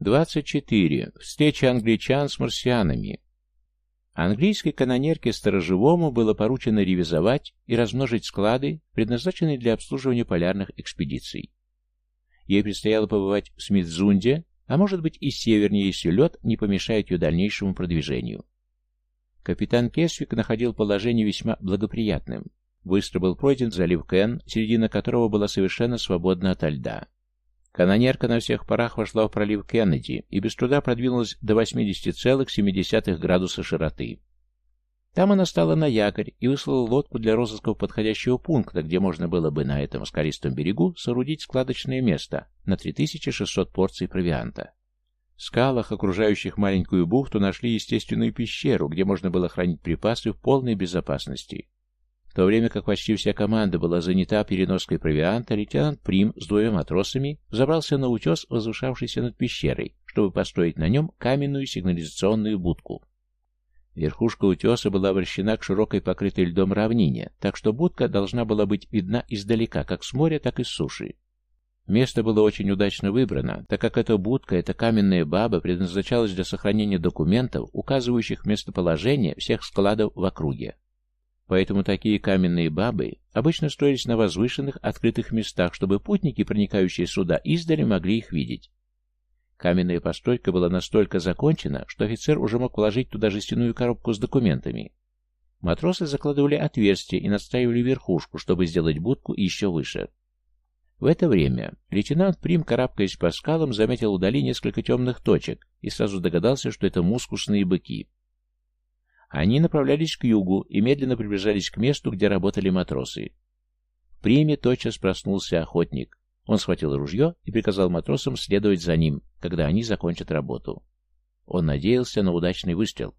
24. Встреча англичан с марсианами. Английской канонерке Сторожевому было поручено ревизовать и размножить склады, предназначенные для обслуживания полярных экспедиций. Ей предстояло побывать в Смитзунде, а может быть и севернее, если лед не помешает ее дальнейшему продвижению. Капитан Кесвик находил положение весьма благоприятным. Быстро был пройден залив Кен, середина которого была совершенно свободна ото льда. Канонерка на всех парах вошла в пролив Кеннеди и без труда продвинулась до 80,7 градуса широты. Там она стала на якорь и выслала лодку для розысков подходящего пункта, где можно было бы на этом скалистом берегу соорудить складочное место на 3600 порций провианта. В скалах, окружающих маленькую бухту, нашли естественную пещеру, где можно было хранить припасы в полной безопасности. В то время как почти вся команда была занята переноской провианта, лейтенант Прим с двумя матросами забрался на утес, возвышавшийся над пещерой, чтобы построить на нем каменную сигнализационную будку. Верхушка утеса была обращена к широкой покрытой льдом равнине, так что будка должна была быть видна издалека, как с моря, так и с суши. Место было очень удачно выбрано, так как эта будка, эта каменная баба, предназначалась для сохранения документов, указывающих местоположение всех складов в округе. Поэтому такие каменные бабы обычно строились на возвышенных, открытых местах, чтобы путники, проникающие сюда, издали могли их видеть. Каменная постройка была настолько закончена, что офицер уже мог положить туда жестяную коробку с документами. Матросы закладывали отверстия и настраивали верхушку, чтобы сделать будку еще выше. В это время лейтенант Прим, карабкаясь по скалам, заметил вдали несколько темных точек и сразу догадался, что это мускусные быки. Они направлялись к югу и медленно приближались к месту, где работали матросы. В приме тотчас проснулся охотник. Он схватил ружье и приказал матросам следовать за ним, когда они закончат работу. Он надеялся на удачный выстрел.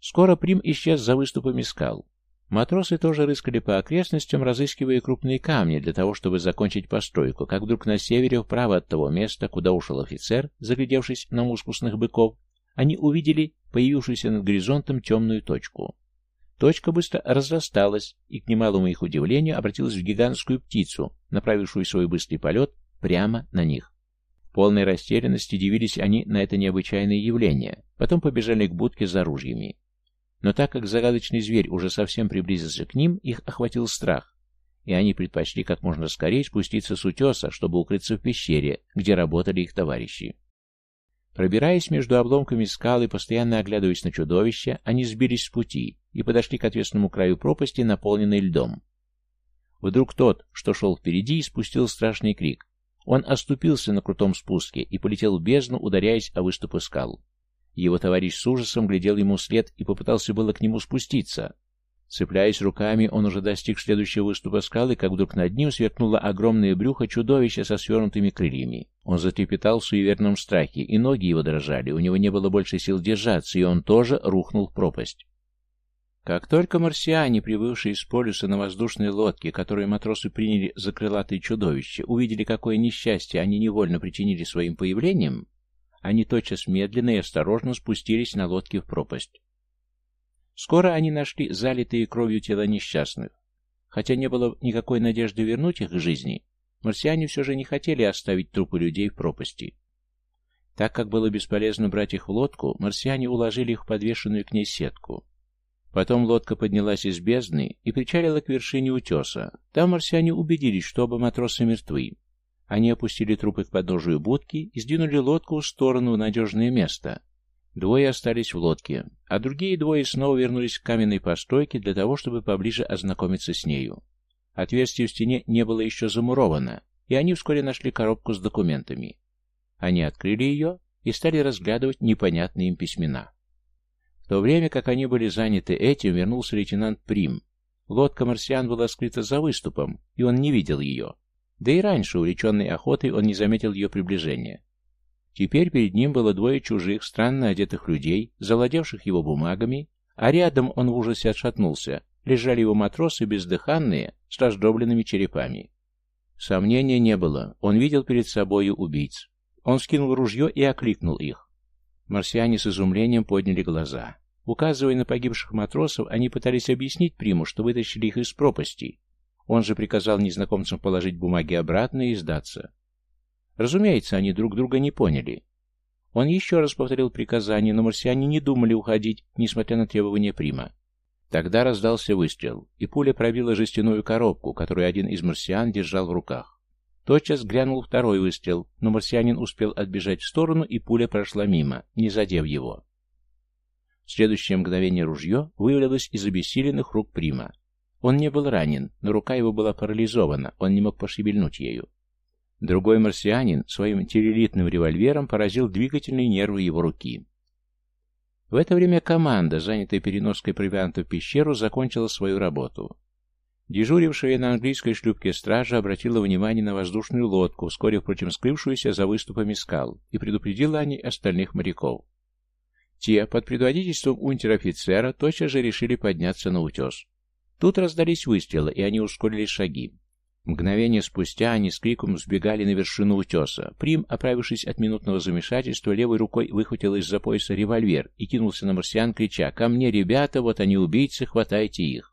Скоро Прим исчез за выступами скал. Матросы тоже рыскали по окрестностям, разыскивая крупные камни для того, чтобы закончить постройку, как вдруг на севере, вправо от того места, куда ушел офицер, заглядевшись на мускусных быков, они увидели появившуюся над горизонтом темную точку. Точка быстро разрасталась и, к немалому их удивлению, обратилась в гигантскую птицу, направившую свой быстрый полет прямо на них. В полной растерянности дивились они на это необычайное явление, потом побежали к будке за ружьями. Но так как загадочный зверь уже совсем приблизился к ним, их охватил страх, и они предпочли как можно скорее спуститься с утеса, чтобы укрыться в пещере, где работали их товарищи. Пробираясь между обломками скалы, постоянно оглядываясь на чудовище, они сбились с пути и подошли к отвесному краю пропасти, наполненной льдом. Вдруг тот, что шел впереди, испустил страшный крик. Он оступился на крутом спуске и полетел в бездну, ударяясь о выступы скал. Его товарищ с ужасом глядел ему вслед и попытался было к нему спуститься, Цепляясь руками, он уже достиг следующего выступа скалы, как вдруг над ним сверкнуло огромное брюхо чудовища со свернутыми крыльями. Он затрепетал в суеверном страхе, и ноги его дрожали, у него не было больше сил держаться, и он тоже рухнул в пропасть. Как только марсиане, прибывшие с полюса на воздушной лодке, которую матросы приняли за крылатые чудовища, увидели, какое несчастье они невольно причинили своим появлением, они тотчас медленно и осторожно спустились на лодке в пропасть. Скоро они нашли залитые кровью тела несчастных. Хотя не было никакой надежды вернуть их к жизни, марсиане все же не хотели оставить трупы людей в пропасти. Так как было бесполезно брать их в лодку, марсиане уложили их в подвешенную к ней сетку. Потом лодка поднялась из бездны и причалила к вершине утеса. Там марсиане убедились, что оба матроса мертвы. Они опустили трупы к подножию будки и сдвинули лодку в сторону в надежное место, Двое остались в лодке, а другие двое снова вернулись к каменной постройке для того, чтобы поближе ознакомиться с нею. Отверстие в стене не было еще замуровано, и они вскоре нашли коробку с документами. Они открыли ее и стали разглядывать непонятные им письмена. В то время, как они были заняты этим, вернулся лейтенант Прим. Лодка марсиан была скрыта за выступом, и он не видел ее. Да и раньше, увлеченный охотой, он не заметил ее приближения. Теперь перед ним было двое чужих, странно одетых людей, завладевших его бумагами, а рядом он в ужасе отшатнулся. Лежали его матросы бездыханные, с раздробленными черепами. Сомнения не было, он видел перед собою убийц. Он скинул ружье и окликнул их. Марсиане с изумлением подняли глаза. Указывая на погибших матросов, они пытались объяснить Приму, что вытащили их из пропасти. Он же приказал незнакомцам положить бумаги обратно и сдаться. Разумеется, они друг друга не поняли. Он еще раз повторил приказание, но марсиане не думали уходить, несмотря на требования Прима. Тогда раздался выстрел, и пуля пробила жестяную коробку, которую один из марсиан держал в руках. Тотчас грянул второй выстрел, но марсианин успел отбежать в сторону, и пуля прошла мимо, не задев его. В следующее мгновение ружье вывалилось из обессиленных рук Прима. Он не был ранен, но рука его была парализована, он не мог пошевельнуть ею. Другой марсианин своим телелитным револьвером поразил двигательные нервы его руки. В это время команда, занятая переноской провианта в пещеру, закончила свою работу. Дежурившая на английской шлюпке стража обратила внимание на воздушную лодку, вскоре, впрочем, скрывшуюся за выступами скал, и предупредила о ней остальных моряков. Те, под предводительством унтер-офицера, тотчас же решили подняться на утес. Тут раздались выстрелы, и они ускорили шаги. Мгновение спустя они с криком сбегали на вершину утеса. Прим, оправившись от минутного замешательства, левой рукой выхватил из-за пояса револьвер и кинулся на марсиан, крича «Ко мне, ребята! Вот они, убийцы! Хватайте их!»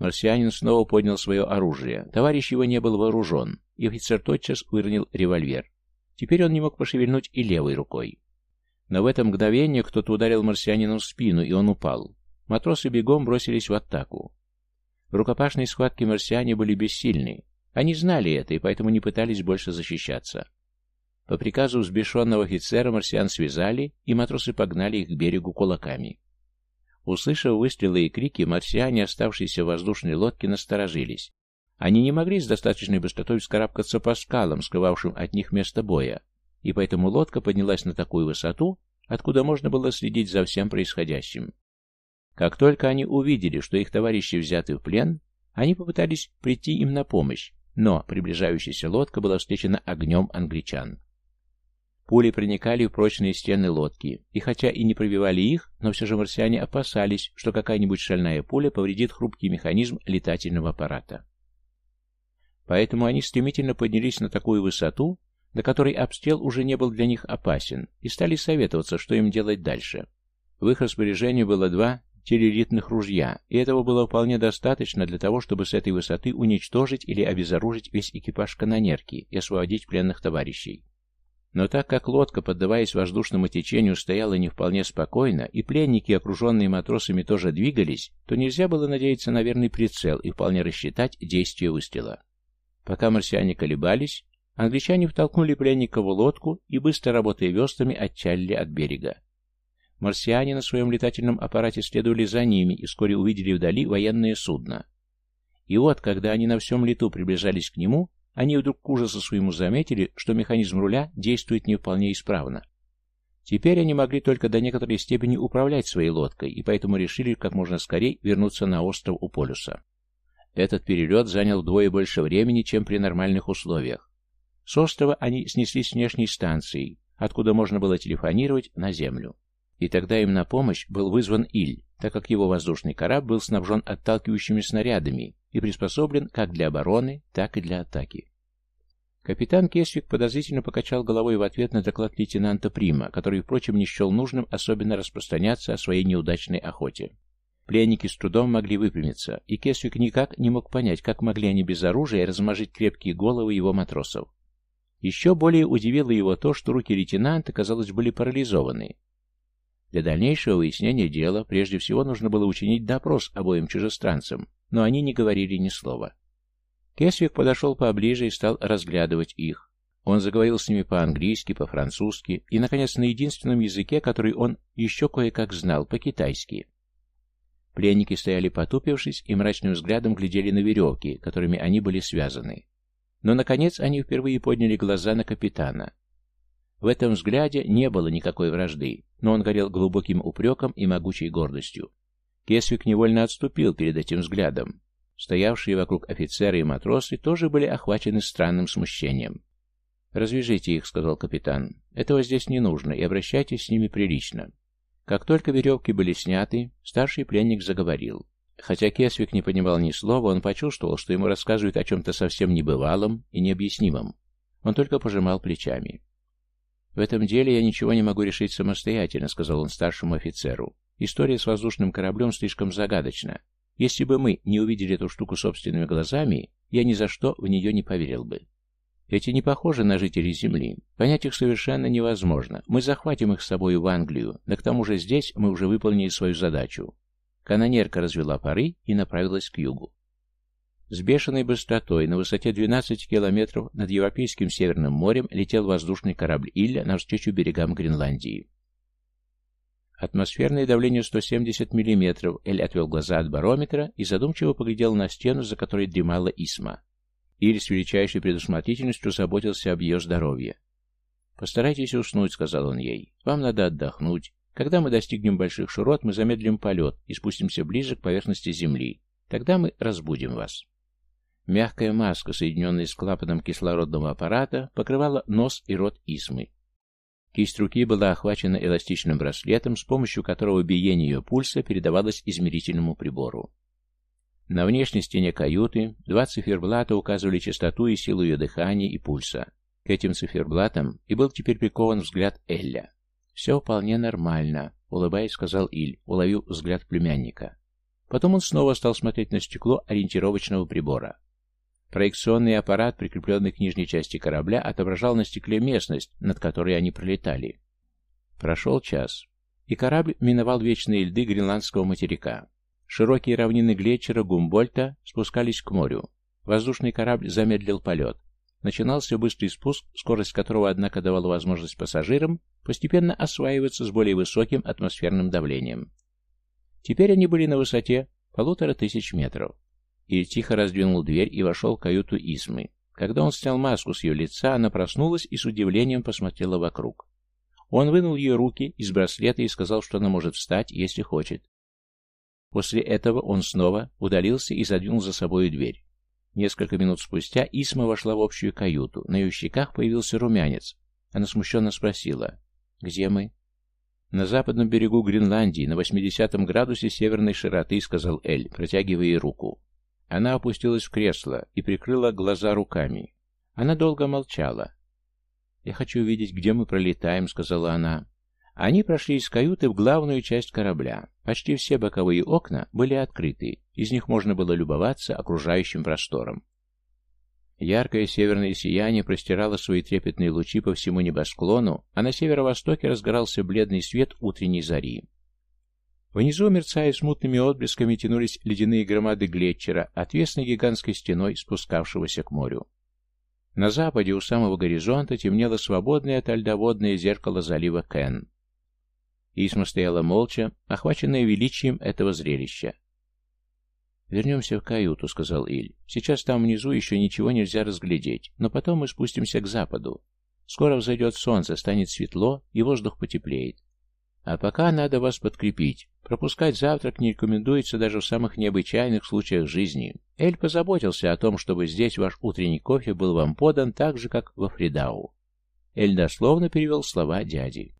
Марсианин снова поднял свое оружие. Товарищ его не был вооружен, и офицер тотчас выронил револьвер. Теперь он не мог пошевельнуть и левой рукой. Но в это мгновение кто-то ударил марсианину в спину, и он упал. Матросы бегом бросились в атаку. В рукопашной схватке марсиане были бессильны, они знали это и поэтому не пытались больше защищаться. По приказу взбешенного офицера марсиан связали, и матросы погнали их к берегу кулаками. Услышав выстрелы и крики, марсиане, оставшиеся в воздушной лодке, насторожились. Они не могли с достаточной быстротой вскарабкаться по скалам, скрывавшим от них место боя, и поэтому лодка поднялась на такую высоту, откуда можно было следить за всем происходящим. Как только они увидели, что их товарищи взяты в плен, они попытались прийти им на помощь, но приближающаяся лодка была встречена огнем англичан. Пули проникали в прочные стены лодки, и хотя и не пробивали их, но все же марсиане опасались, что какая-нибудь шальная пуля повредит хрупкий механизм летательного аппарата. Поэтому они стремительно поднялись на такую высоту, до которой обстрел уже не был для них опасен, и стали советоваться, что им делать дальше. В их распоряжении было два телеритных ружья, и этого было вполне достаточно для того, чтобы с этой высоты уничтожить или обезоружить весь экипаж канонерки и освободить пленных товарищей. Но так как лодка, поддаваясь воздушному течению, стояла не вполне спокойно, и пленники, окруженные матросами, тоже двигались, то нельзя было надеяться на верный прицел и вполне рассчитать действие выстрела. Пока марсиане колебались, англичане втолкнули пленника в лодку и, быстро работая веслами, отчалили от берега. Марсиане на своем летательном аппарате следовали за ними и вскоре увидели вдали военное судно. И вот, когда они на всем лету приближались к нему, они вдруг к ужасу своему заметили, что механизм руля действует не вполне исправно. Теперь они могли только до некоторой степени управлять своей лодкой, и поэтому решили как можно скорее вернуться на остров у полюса. Этот перелет занял вдвое больше времени, чем при нормальных условиях. С острова они снеслись с внешней станцией, откуда можно было телефонировать на Землю. И тогда им на помощь был вызван Иль, так как его воздушный корабль был снабжен отталкивающими снарядами и приспособлен как для обороны, так и для атаки. Капитан Кесвик подозрительно покачал головой в ответ на доклад лейтенанта Прима, который, впрочем, не счел нужным особенно распространяться о своей неудачной охоте. Пленники с трудом могли выпрямиться, и Кесвик никак не мог понять, как могли они без оружия размажить крепкие головы его матросов. Еще более удивило его то, что руки лейтенанта, казалось, были парализованы, для дальнейшего выяснения дела прежде всего нужно было учинить допрос обоим чужестранцам, но они не говорили ни слова. Кесвик подошел поближе и стал разглядывать их. Он заговорил с ними по-английски, по-французски и, наконец, на единственном языке, который он еще кое-как знал, по-китайски. Пленники стояли потупившись и мрачным взглядом глядели на веревки, которыми они были связаны. Но, наконец, они впервые подняли глаза на капитана. В этом взгляде не было никакой вражды, но он горел глубоким упреком и могучей гордостью. Кесвик невольно отступил перед этим взглядом. Стоявшие вокруг офицеры и матросы тоже были охвачены странным смущением. «Развяжите их», — сказал капитан. «Этого здесь не нужно, и обращайтесь с ними прилично». Как только веревки были сняты, старший пленник заговорил. Хотя Кесвик не понимал ни слова, он почувствовал, что ему рассказывают о чем-то совсем небывалом и необъяснимом. Он только пожимал плечами. «В этом деле я ничего не могу решить самостоятельно», — сказал он старшему офицеру. «История с воздушным кораблем слишком загадочна. Если бы мы не увидели эту штуку собственными глазами, я ни за что в нее не поверил бы». Эти не похожи на жителей Земли. Понять их совершенно невозможно. Мы захватим их с собой в Англию, да к тому же здесь мы уже выполнили свою задачу. Канонерка развела пары и направилась к югу. С бешеной быстротой на высоте 12 километров над Европейским Северным морем летел воздушный корабль Илья навстречу берегам Гренландии. Атмосферное давление 170 мм. Эль отвел глаза от барометра и задумчиво поглядел на стену, за которой дремала Исма. Иль с величайшей предусмотрительностью заботился об ее здоровье. «Постарайтесь уснуть», — сказал он ей. «Вам надо отдохнуть. Когда мы достигнем больших широт, мы замедлим полет и спустимся ближе к поверхности Земли. Тогда мы разбудим вас». Мягкая маска, соединенная с клапаном кислородного аппарата, покрывала нос и рот Исмы. Кисть руки была охвачена эластичным браслетом, с помощью которого биение ее пульса передавалось измерительному прибору. На внешней стене каюты два циферблата указывали частоту и силу ее дыхания и пульса. К этим циферблатам и был теперь прикован взгляд Элля. «Все вполне нормально», — улыбаясь, сказал Иль, уловив взгляд племянника. Потом он снова стал смотреть на стекло ориентировочного прибора. Проекционный аппарат, прикрепленный к нижней части корабля, отображал на стекле местность, над которой они пролетали. Прошел час, и корабль миновал вечные льды гренландского материка. Широкие равнины Глетчера, Гумбольта спускались к морю. Воздушный корабль замедлил полет. Начинался быстрый спуск, скорость которого, однако, давала возможность пассажирам постепенно осваиваться с более высоким атмосферным давлением. Теперь они были на высоте полутора тысяч метров. И тихо раздвинул дверь и вошел в каюту Исмы. Когда он снял маску с ее лица, она проснулась и с удивлением посмотрела вокруг. Он вынул ее руки из браслета и сказал, что она может встать, если хочет. После этого он снова удалился и задвинул за собой дверь. Несколько минут спустя Исма вошла в общую каюту. На ее щеках появился румянец. Она смущенно спросила, «Где мы?» «На западном берегу Гренландии, на 80 градусе северной широты», — сказал Эль, протягивая руку. Она опустилась в кресло и прикрыла глаза руками. Она долго молчала. «Я хочу увидеть, где мы пролетаем», — сказала она. Они прошли из каюты в главную часть корабля. Почти все боковые окна были открыты, из них можно было любоваться окружающим простором. Яркое северное сияние простирало свои трепетные лучи по всему небосклону, а на северо-востоке разгорался бледный свет утренней зари. Внизу, мерцая смутными отблесками, тянулись ледяные громады Глетчера, отвесной гигантской стеной, спускавшегося к морю. На западе, у самого горизонта, темнело свободное от льда водное зеркало залива Кен. Исма стояла молча, охваченная величием этого зрелища. «Вернемся в каюту», — сказал Иль. «Сейчас там внизу еще ничего нельзя разглядеть, но потом мы спустимся к западу. Скоро взойдет солнце, станет светло, и воздух потеплеет. А пока надо вас подкрепить. Пропускать завтрак не рекомендуется даже в самых необычайных случаях жизни. Эль позаботился о том, чтобы здесь ваш утренний кофе был вам подан так же, как во Фридау». Эль дословно перевел слова дяди.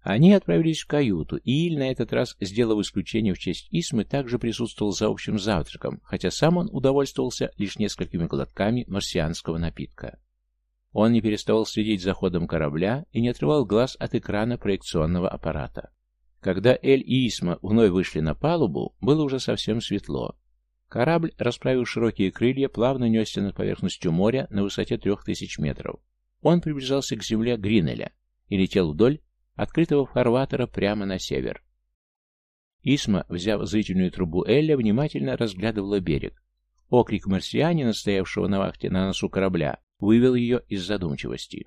Они отправились в каюту, и Иль на этот раз, сделав исключение в честь Исмы, также присутствовал за общим завтраком, хотя сам он удовольствовался лишь несколькими глотками марсианского напитка. Он не переставал следить за ходом корабля и не отрывал глаз от экрана проекционного аппарата. Когда Эль и Исма вновь вышли на палубу, было уже совсем светло. Корабль, расправив широкие крылья, плавно несся над поверхностью моря на высоте трех тысяч метров. Он приближался к земле Гринеля и летел вдоль открытого фарватера прямо на север. Исма, взяв зрительную трубу Элля, внимательно разглядывала берег. Окрик марсианина, стоявшего на вахте на носу корабля, вывел ее из задумчивости.